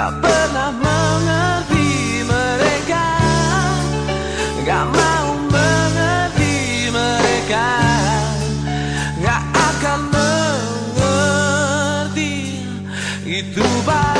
Gak pernah mengerti mereka. Gak mau mengerti mereka. Gak akan mengerti. Itu baik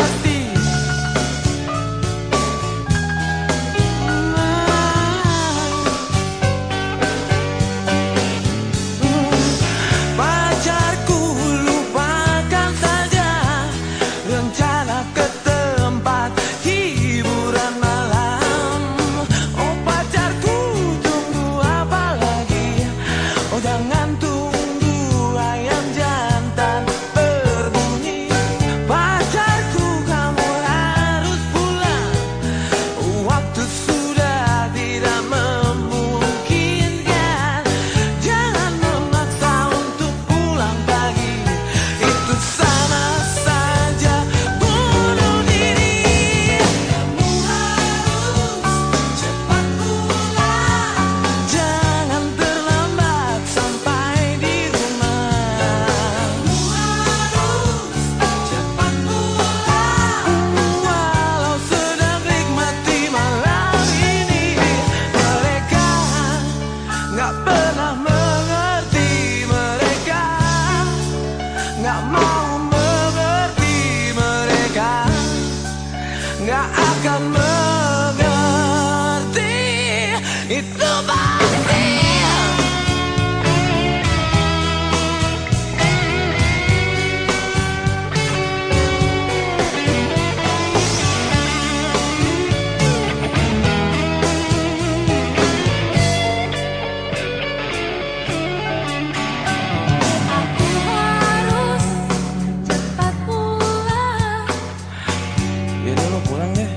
orangnya.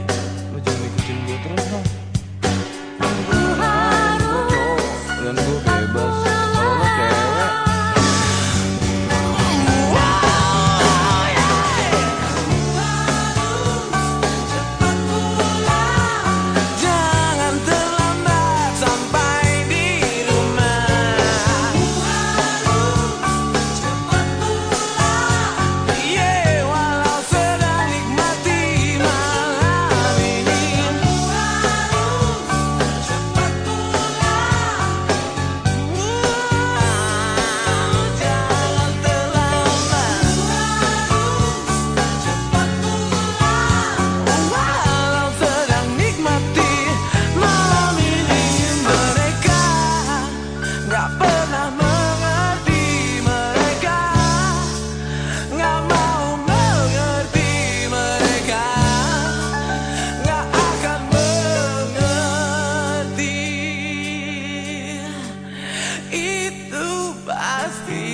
Lo jangan ikutin gue terus dong Aku harus Dan gue Basti